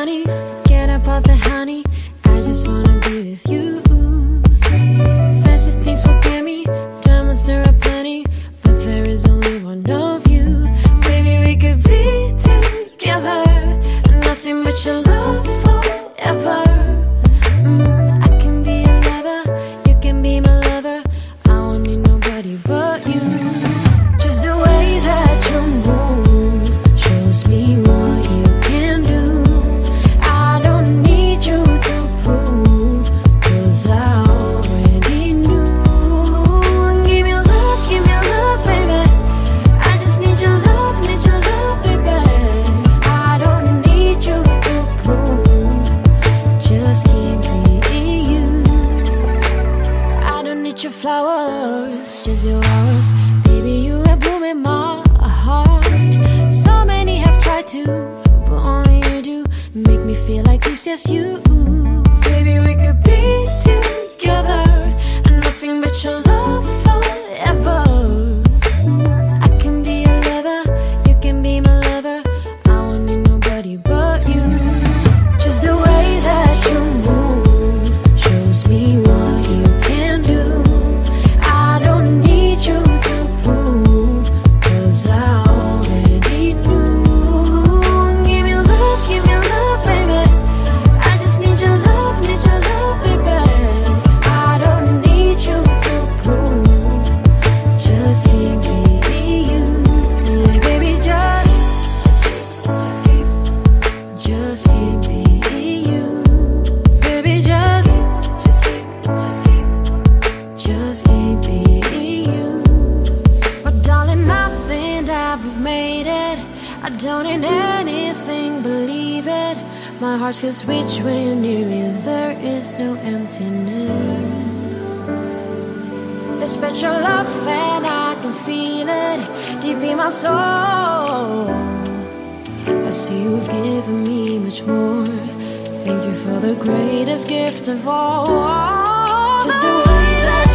money flowers, just your hours. Baby, you have blooming my heart. So many have tried to, but only you do make me feel like this. Yes, you. I don't need anything, believe it. My heart feels rich when you're near me. There is no emptiness. A special love and I can feel it deep in my soul. I see you've given me much more. Thank you for the greatest gift of all. Just the way